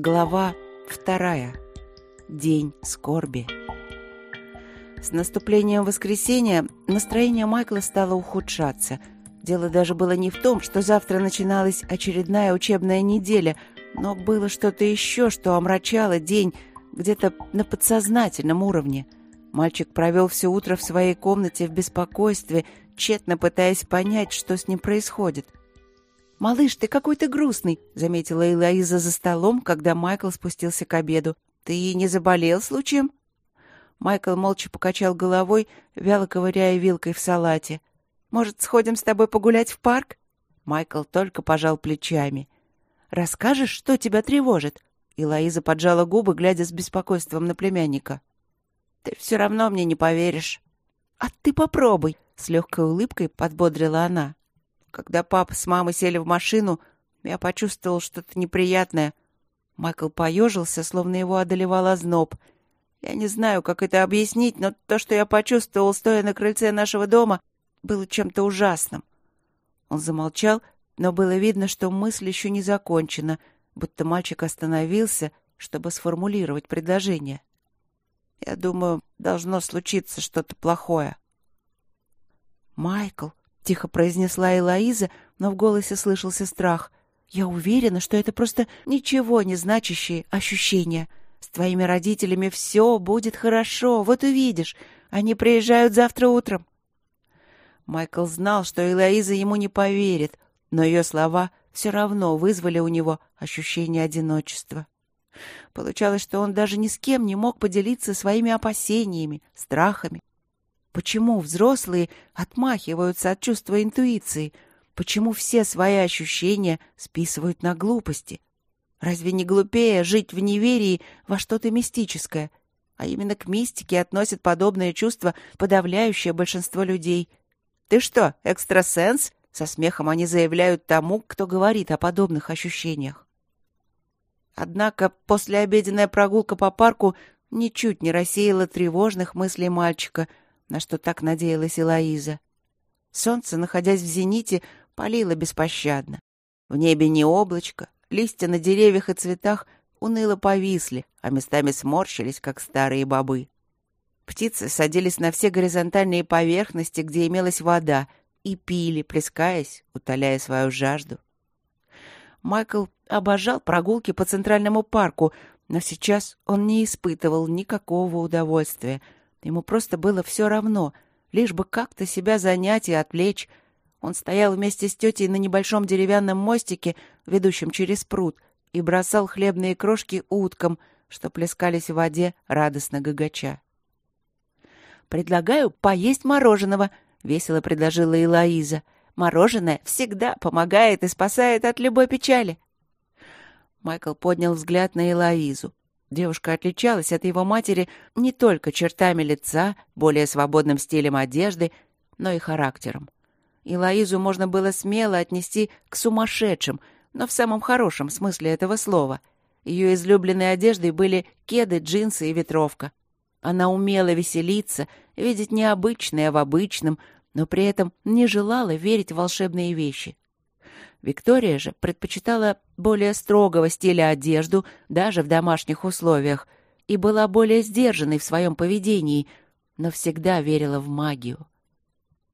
Глава вторая. День скорби. С наступлением воскресенья настроение Майкла стало ухудшаться. Дело даже было не в том, что завтра начиналась очередная учебная неделя, но было что-то еще, что омрачало день где-то на подсознательном уровне. Мальчик провел все утро в своей комнате в беспокойстве, тщетно пытаясь понять, что с ним происходит. «Малыш, ты какой-то грустный», — заметила Элоиза за столом, когда Майкл спустился к обеду. «Ты не заболел случаем?» Майкл молча покачал головой, вяло ковыряя вилкой в салате. «Может, сходим с тобой погулять в парк?» Майкл только пожал плечами. «Расскажешь, что тебя тревожит?» И Лоиза поджала губы, глядя с беспокойством на племянника. «Ты все равно мне не поверишь». «А ты попробуй», — с легкой улыбкой подбодрила она. Когда папа с мамой сели в машину, я почувствовал что-то неприятное. Майкл поежился, словно его одолевал озноб. Я не знаю, как это объяснить, но то, что я почувствовал, стоя на крыльце нашего дома, было чем-то ужасным. Он замолчал, но было видно, что мысль еще не закончена, будто мальчик остановился, чтобы сформулировать предложение. Я думаю, должно случиться что-то плохое. «Майкл», тихо произнесла Элоиза, но в голосе слышался страх. «Я уверена, что это просто ничего не значащие ощущения. С твоими родителями все будет хорошо, вот увидишь. Они приезжают завтра утром». Майкл знал, что Элоиза ему не поверит, но ее слова все равно вызвали у него ощущение одиночества. Получалось, что он даже ни с кем не мог поделиться своими опасениями, страхами. Почему взрослые отмахиваются от чувства интуиции? Почему все свои ощущения списывают на глупости? Разве не глупее жить в неверии во что-то мистическое? А именно к мистике относят подобное чувство подавляющее большинство людей. «Ты что, экстрасенс?» — со смехом они заявляют тому, кто говорит о подобных ощущениях. Однако послеобеденная прогулка по парку ничуть не рассеяла тревожных мыслей мальчика — на что так надеялась Элоиза. Солнце, находясь в зените, палило беспощадно. В небе не облачко, листья на деревьях и цветах уныло повисли, а местами сморщились, как старые бобы. Птицы садились на все горизонтальные поверхности, где имелась вода, и пили, плескаясь, утоляя свою жажду. Майкл обожал прогулки по Центральному парку, но сейчас он не испытывал никакого удовольствия — Ему просто было все равно, лишь бы как-то себя занять и отвлечь. Он стоял вместе с тетей на небольшом деревянном мостике, ведущем через пруд, и бросал хлебные крошки уткам, что плескались в воде, радостно гагача. «Предлагаю поесть мороженого», — весело предложила Элоиза. «Мороженое всегда помогает и спасает от любой печали». Майкл поднял взгляд на Элоизу. Девушка отличалась от его матери не только чертами лица, более свободным стилем одежды, но и характером. И Лоизу можно было смело отнести к сумасшедшим, но в самом хорошем смысле этого слова. Ее излюбленной одеждой были кеды, джинсы и ветровка. Она умела веселиться, видеть необычное в обычном, но при этом не желала верить в волшебные вещи. Виктория же предпочитала более строгого стиля одежду даже в домашних условиях и была более сдержанной в своем поведении, но всегда верила в магию.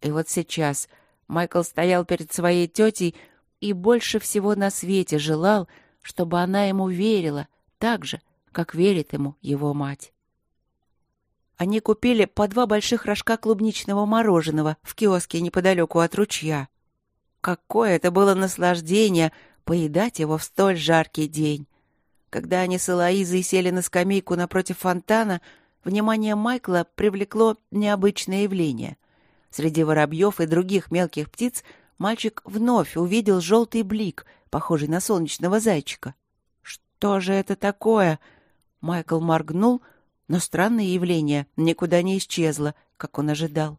И вот сейчас Майкл стоял перед своей тетей и больше всего на свете желал, чтобы она ему верила так же, как верит ему его мать. Они купили по два больших рожка клубничного мороженого в киоске неподалеку от ручья. Какое это было наслаждение поедать его в столь жаркий день. Когда они с Элоизой сели на скамейку напротив фонтана, внимание Майкла привлекло необычное явление. Среди воробьев и других мелких птиц мальчик вновь увидел желтый блик, похожий на солнечного зайчика. «Что же это такое?» Майкл моргнул, но странное явление никуда не исчезло, как он ожидал.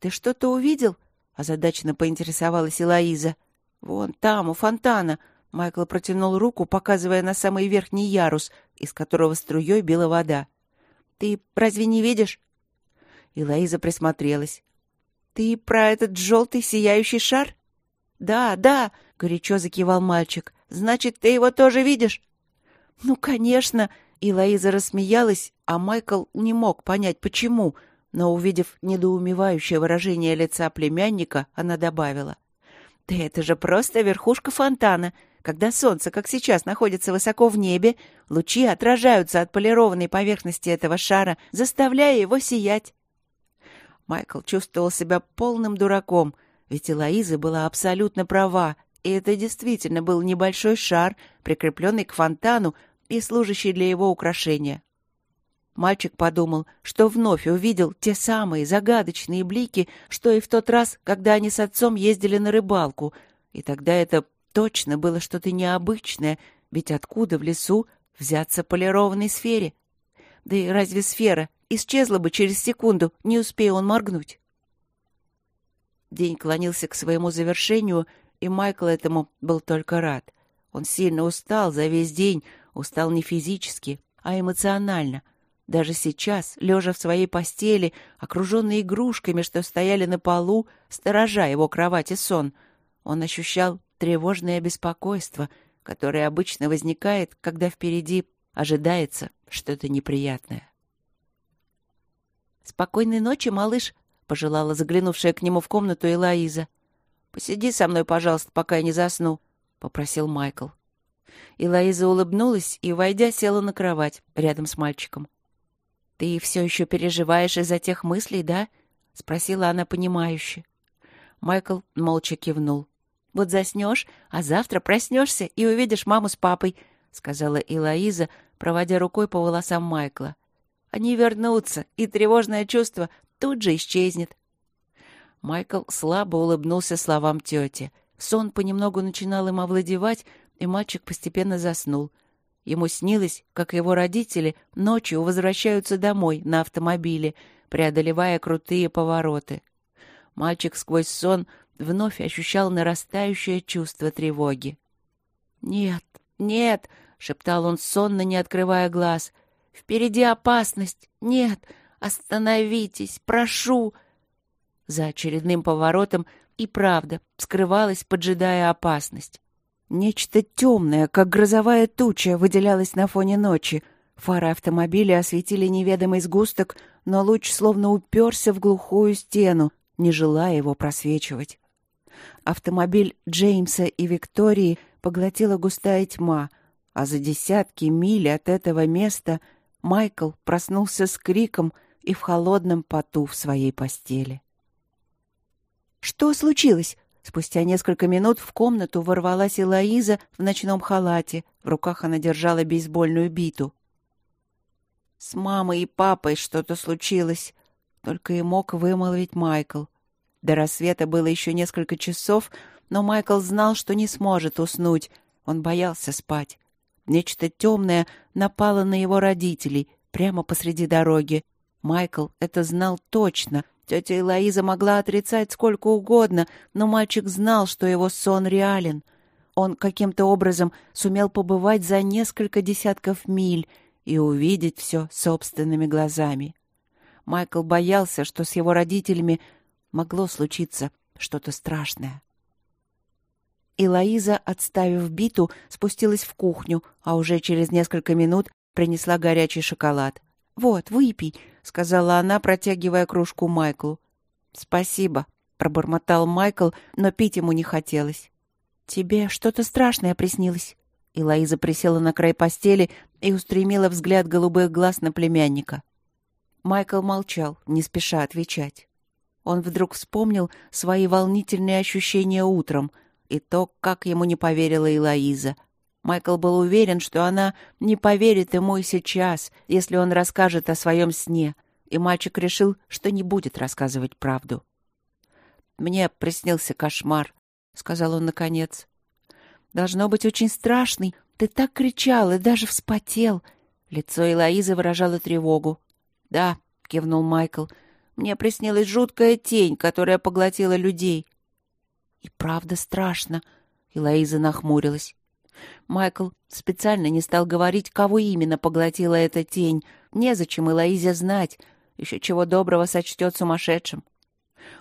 «Ты что-то увидел?» Озадаченно поинтересовалась Элоиза. «Вон там, у фонтана!» Майкл протянул руку, показывая на самый верхний ярус, из которого струей била вода. «Ты разве не видишь?» Элоиза присмотрелась. «Ты про этот желтый сияющий шар?» «Да, да!» — горячо закивал мальчик. «Значит, ты его тоже видишь?» «Ну, конечно!» И Лоиза рассмеялась, а Майкл не мог понять, почему, но, увидев недоумевающее выражение лица племянника, она добавила. «Да это же просто верхушка фонтана. Когда солнце, как сейчас, находится высоко в небе, лучи отражаются от полированной поверхности этого шара, заставляя его сиять». Майкл чувствовал себя полным дураком, ведь Элоиза была абсолютно права, и это действительно был небольшой шар, прикрепленный к фонтану и служащий для его украшения. Мальчик подумал, что вновь увидел те самые загадочные блики, что и в тот раз, когда они с отцом ездили на рыбалку, и тогда это точно было что-то необычное, ведь откуда в лесу взяться полированной сфере? Да и разве сфера исчезла бы через секунду, не успея он моргнуть? День клонился к своему завершению, и Майкл этому был только рад. Он сильно устал за весь день, устал не физически, а эмоционально. Даже сейчас, лежа в своей постели, окруженный игрушками, что стояли на полу, сторожа его кровать и сон, он ощущал тревожное беспокойство, которое обычно возникает, когда впереди ожидается что-то неприятное. «Спокойной ночи, малыш», — пожелала заглянувшая к нему в комнату Элоиза. «Посиди со мной, пожалуйста, пока я не засну», — попросил Майкл. Элоиза улыбнулась и, войдя, села на кровать рядом с мальчиком. «Ты все еще переживаешь из-за тех мыслей, да?» — спросила она понимающе. Майкл молча кивнул. «Вот заснешь, а завтра проснешься и увидишь маму с папой», — сказала Элоиза, проводя рукой по волосам Майкла. «Они вернутся, и тревожное чувство тут же исчезнет». Майкл слабо улыбнулся словам тети. Сон понемногу начинал им овладевать, и мальчик постепенно заснул. Ему снилось, как его родители ночью возвращаются домой на автомобиле, преодолевая крутые повороты. Мальчик сквозь сон вновь ощущал нарастающее чувство тревоги. «Нет, нет!» — шептал он сонно, не открывая глаз. «Впереди опасность! Нет! Остановитесь! Прошу!» За очередным поворотом и правда скрывалась, поджидая опасность. Нечто темное, как грозовая туча, выделялось на фоне ночи. Фары автомобиля осветили неведомый сгусток, но луч словно уперся в глухую стену, не желая его просвечивать. Автомобиль Джеймса и Виктории поглотила густая тьма, а за десятки миль от этого места Майкл проснулся с криком и в холодном поту в своей постели. «Что случилось?» Спустя несколько минут в комнату ворвалась Элоиза в ночном халате. В руках она держала бейсбольную биту. «С мамой и папой что-то случилось», — только и мог вымолвить Майкл. До рассвета было еще несколько часов, но Майкл знал, что не сможет уснуть. Он боялся спать. Нечто темное напало на его родителей прямо посреди дороги. Майкл это знал точно — Тетя Элоиза могла отрицать сколько угодно, но мальчик знал, что его сон реален. Он каким-то образом сумел побывать за несколько десятков миль и увидеть все собственными глазами. Майкл боялся, что с его родителями могло случиться что-то страшное. Элоиза, отставив биту, спустилась в кухню, а уже через несколько минут принесла горячий шоколад. «Вот, выпей», — сказала она, протягивая кружку Майклу. «Спасибо», — пробормотал Майкл, но пить ему не хотелось. «Тебе что-то страшное приснилось?» И Лоиза присела на край постели и устремила взгляд голубых глаз на племянника. Майкл молчал, не спеша отвечать. Он вдруг вспомнил свои волнительные ощущения утром и то, как ему не поверила Элоиза — Майкл был уверен, что она не поверит ему и сейчас, если он расскажет о своем сне, и мальчик решил, что не будет рассказывать правду. «Мне приснился кошмар», — сказал он наконец. «Должно быть очень страшный. Ты так кричал и даже вспотел». Лицо Элоизы выражало тревогу. «Да», — кивнул Майкл, — «мне приснилась жуткая тень, которая поглотила людей». «И правда страшно», — Элоиза нахмурилась. Майкл специально не стал говорить, кого именно поглотила эта тень. Незачем Элоизе знать. Еще чего доброго сочтет сумасшедшим.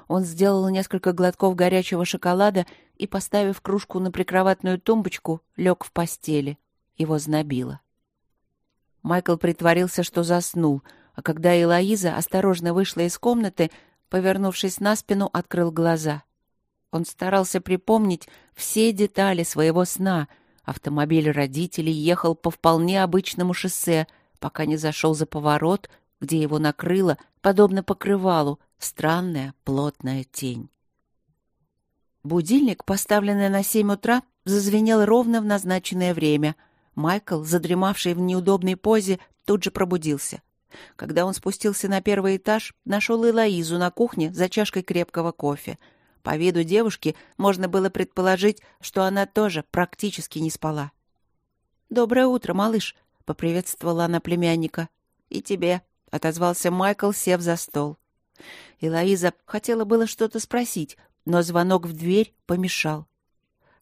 Он сделал несколько глотков горячего шоколада и, поставив кружку на прикроватную тумбочку, лег в постели. Его знобило. Майкл притворился, что заснул, а когда Элоиза осторожно вышла из комнаты, повернувшись на спину, открыл глаза. Он старался припомнить все детали своего сна. Автомобиль родителей ехал по вполне обычному шоссе, пока не зашел за поворот, где его накрыло, подобно покрывалу, странная плотная тень. Будильник, поставленный на семь утра, зазвенел ровно в назначенное время. Майкл, задремавший в неудобной позе, тут же пробудился. Когда он спустился на первый этаж, нашел Элоизу на кухне за чашкой крепкого кофе. По виду девушки можно было предположить, что она тоже практически не спала. «Доброе утро, малыш», — поприветствовала она племянника. «И тебе», — отозвался Майкл, сев за стол. Элоиза хотела было что-то спросить, но звонок в дверь помешал.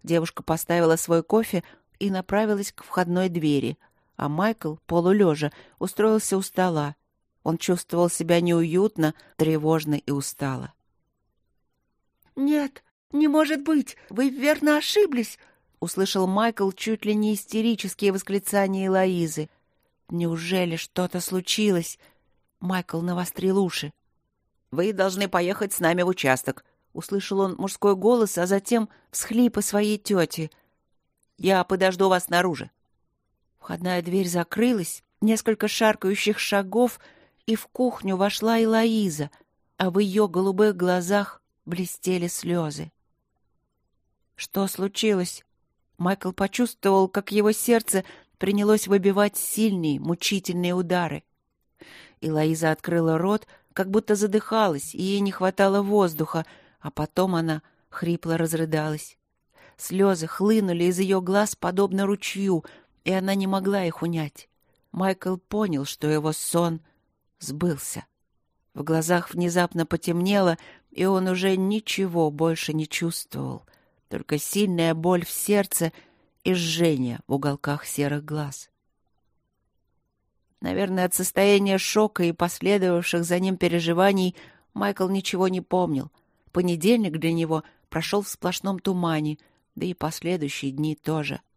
Девушка поставила свой кофе и направилась к входной двери — а Майкл, полулежа, устроился у стола. Он чувствовал себя неуютно, тревожно и устало. «Нет, не может быть! Вы верно ошиблись!» — услышал Майкл чуть ли не истерические восклицания Элоизы. «Неужели что-то случилось?» Майкл навострил уши. «Вы должны поехать с нами в участок», — услышал он мужской голос, а затем всхлипы своей тети. «Я подожду вас снаружи. Входная дверь закрылась, несколько шаркающих шагов, и в кухню вошла Элоиза, а в ее голубых глазах блестели слезы. Что случилось? Майкл почувствовал, как его сердце принялось выбивать сильные, мучительные удары. Элоиза открыла рот, как будто задыхалась, и ей не хватало воздуха, а потом она хрипло разрыдалась. Слезы хлынули из ее глаз, подобно ручью, и она не могла их унять. Майкл понял, что его сон сбылся. В глазах внезапно потемнело, и он уже ничего больше не чувствовал, только сильная боль в сердце и жжение в уголках серых глаз. Наверное, от состояния шока и последовавших за ним переживаний Майкл ничего не помнил. Понедельник для него прошел в сплошном тумане, да и последующие дни тоже —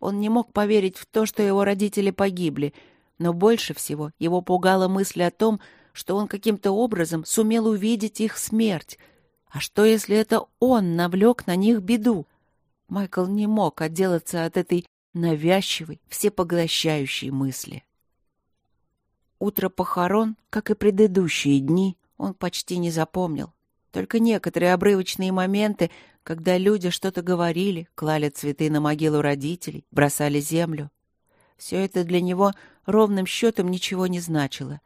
он не мог поверить в то, что его родители погибли, но больше всего его пугала мысль о том, что он каким-то образом сумел увидеть их смерть. А что, если это он навлек на них беду? Майкл не мог отделаться от этой навязчивой, всепоглощающей мысли. Утро похорон, как и предыдущие дни, он почти не запомнил. Только некоторые обрывочные моменты, когда люди что-то говорили, клали цветы на могилу родителей, бросали землю. Все это для него ровным счетом ничего не значило.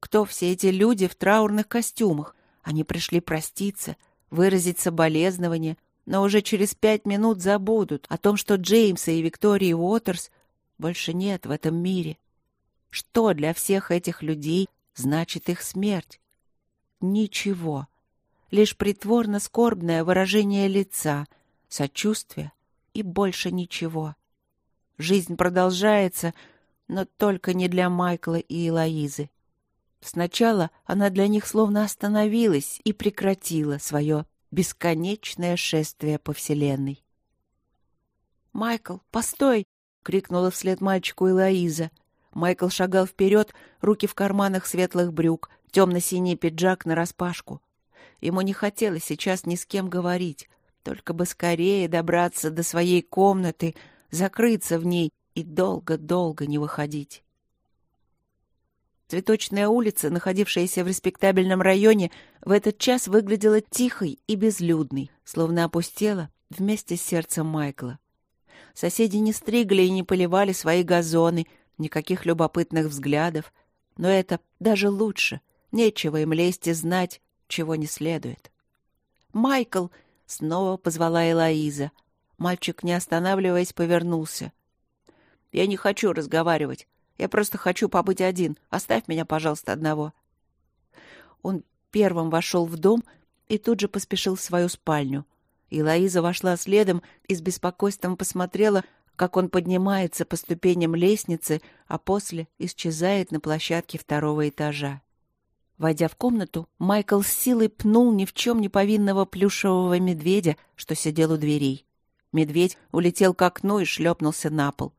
Кто все эти люди в траурных костюмах? Они пришли проститься, выразить соболезнования, но уже через пять минут забудут о том, что Джеймса и Виктории Уотерс больше нет в этом мире. Что для всех этих людей значит их смерть? Ничего лишь притворно-скорбное выражение лица, сочувствие и больше ничего. Жизнь продолжается, но только не для Майкла и Элоизы. Сначала она для них словно остановилась и прекратила свое бесконечное шествие по Вселенной. «Майкл, постой!» — крикнула вслед мальчику Элоиза. Майкл шагал вперед, руки в карманах светлых брюк, темно-синий пиджак нараспашку. Ему не хотелось сейчас ни с кем говорить, только бы скорее добраться до своей комнаты, закрыться в ней и долго-долго не выходить. Цветочная улица, находившаяся в респектабельном районе, в этот час выглядела тихой и безлюдной, словно опустела вместе с сердцем Майкла. Соседи не стригли и не поливали свои газоны, никаких любопытных взглядов. Но это даже лучше. Нечего им лезть и знать, чего не следует. «Майкл!» — снова позвала Элоиза. Мальчик, не останавливаясь, повернулся. «Я не хочу разговаривать. Я просто хочу побыть один. Оставь меня, пожалуйста, одного». Он первым вошел в дом и тут же поспешил в свою спальню. Элоиза вошла следом и с беспокойством посмотрела, как он поднимается по ступеням лестницы, а после исчезает на площадке второго этажа. Войдя в комнату, Майкл с силой пнул ни в чем не повинного плюшевого медведя, что сидел у дверей. Медведь улетел к окну и шлепнулся на пол.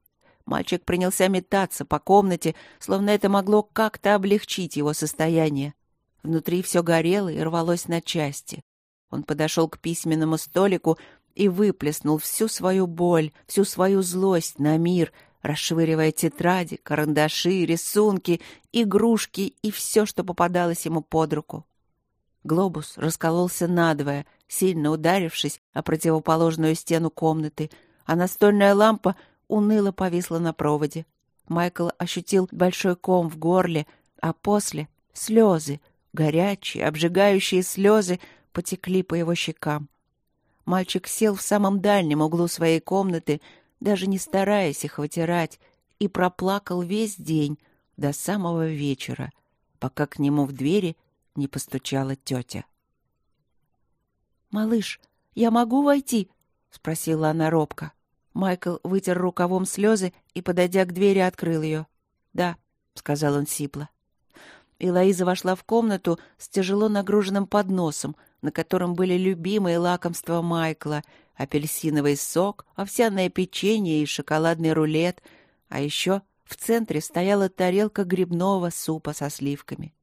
Мальчик принялся метаться по комнате, словно это могло как-то облегчить его состояние. Внутри все горело и рвалось на части. Он подошел к письменному столику и выплеснул всю свою боль, всю свою злость на мир, расшвыривая тетради, карандаши, рисунки, игрушки и все, что попадалось ему под руку. Глобус раскололся надвое, сильно ударившись о противоположную стену комнаты, а настольная лампа уныло повисла на проводе. Майкл ощутил большой ком в горле, а после — слезы, горячие, обжигающие слезы потекли по его щекам. Мальчик сел в самом дальнем углу своей комнаты, даже не стараясь их вытирать, и проплакал весь день до самого вечера, пока к нему в двери не постучала тетя. «Малыш, я могу войти?» — спросила она робко. Майкл вытер рукавом слезы и, подойдя к двери, открыл ее. «Да», — сказал он сипло. И Лоиза вошла в комнату с тяжело нагруженным подносом, на котором были любимые лакомства Майкла — апельсиновый сок, овсяное печенье и шоколадный рулет, а еще в центре стояла тарелка грибного супа со сливками.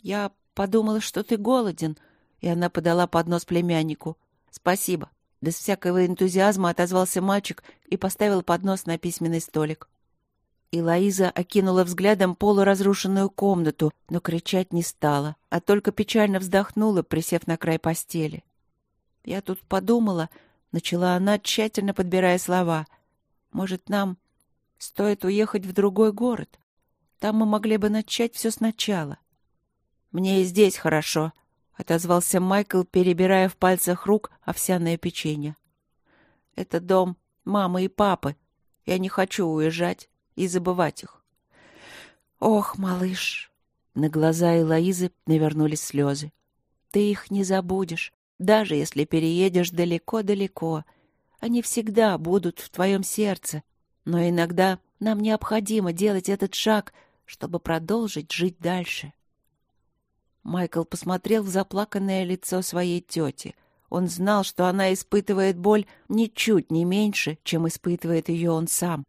«Я подумала, что ты голоден», и она подала поднос племяннику. «Спасибо». Без всякого энтузиазма отозвался мальчик и поставил поднос на письменный столик. И Лоиза окинула взглядом полуразрушенную комнату, но кричать не стала, а только печально вздохнула, присев на край постели. «Я тут подумала», — начала она, тщательно подбирая слова, «может, нам стоит уехать в другой город? Там мы могли бы начать все сначала». «Мне и здесь хорошо», — отозвался Майкл, перебирая в пальцах рук овсяное печенье. «Это дом мамы и папы. Я не хочу уезжать и забывать их. Ох, малыш! На глаза Элоизы навернулись слезы. Ты их не забудешь, даже если переедешь далеко-далеко. Они всегда будут в твоем сердце. Но иногда нам необходимо делать этот шаг, чтобы продолжить жить дальше. Майкл посмотрел в заплаканное лицо своей тети. Он знал, что она испытывает боль ничуть не меньше, чем испытывает ее он сам.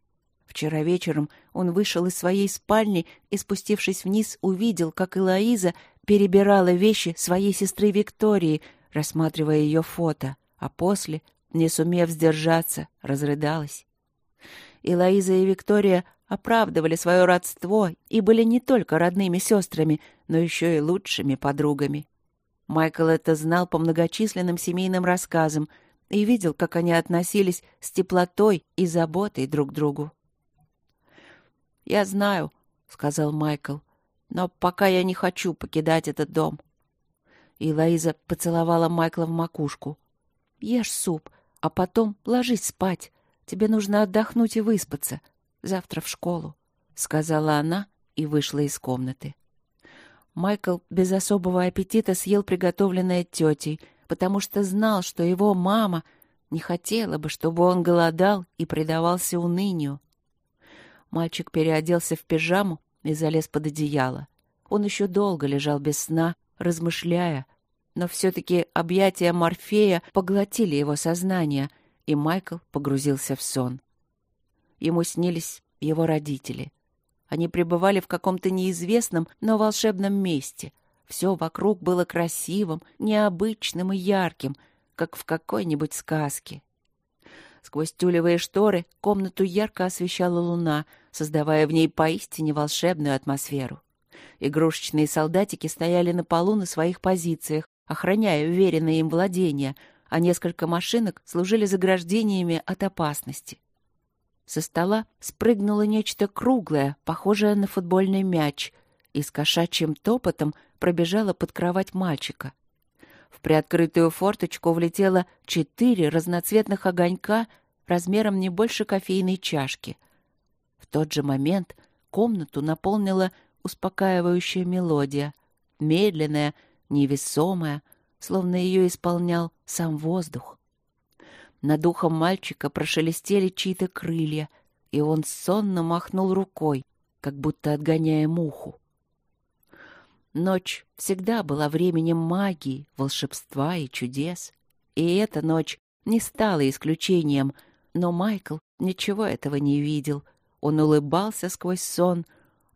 Вчера вечером он вышел из своей спальни и, спустившись вниз, увидел, как Элоиза перебирала вещи своей сестры Виктории, рассматривая ее фото, а после, не сумев сдержаться, разрыдалась. Элоиза и Виктория оправдывали свое родство и были не только родными сестрами, но еще и лучшими подругами. Майкл это знал по многочисленным семейным рассказам и видел, как они относились с теплотой и заботой друг к другу. «Я знаю», — сказал Майкл, — «но пока я не хочу покидать этот дом». И Лоиза поцеловала Майкла в макушку. «Ешь суп, а потом ложись спать. Тебе нужно отдохнуть и выспаться. Завтра в школу», — сказала она и вышла из комнаты. Майкл без особого аппетита съел приготовленное тетей, потому что знал, что его мама не хотела бы, чтобы он голодал и предавался унынию. Мальчик переоделся в пижаму и залез под одеяло. Он еще долго лежал без сна, размышляя, но все-таки объятия Морфея поглотили его сознание, и Майкл погрузился в сон. Ему снились его родители. Они пребывали в каком-то неизвестном, но волшебном месте. Все вокруг было красивым, необычным и ярким, как в какой-нибудь сказке. Сквозь тюлевые шторы комнату ярко освещала луна, создавая в ней поистине волшебную атмосферу. Игрушечные солдатики стояли на полу на своих позициях, охраняя уверенные им владения, а несколько машинок служили заграждениями от опасности. Со стола спрыгнуло нечто круглое, похожее на футбольный мяч, и с кошачьим топотом пробежала под кровать мальчика. В приоткрытую форточку влетело четыре разноцветных огонька размером не больше кофейной чашки. В тот же момент комнату наполнила успокаивающая мелодия, медленная, невесомая, словно ее исполнял сам воздух. Над ухом мальчика прошелестели чьи-то крылья, и он сонно махнул рукой, как будто отгоняя муху. Ночь всегда была временем магии, волшебства и чудес. И эта ночь не стала исключением, но Майкл ничего этого не видел. Он улыбался сквозь сон,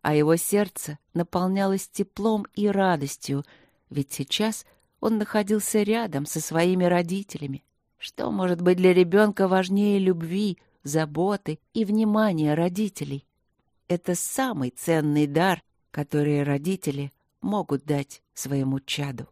а его сердце наполнялось теплом и радостью, ведь сейчас он находился рядом со своими родителями. Что может быть для ребенка важнее любви, заботы и внимания родителей? Это самый ценный дар, который родители могут дать своему чаду.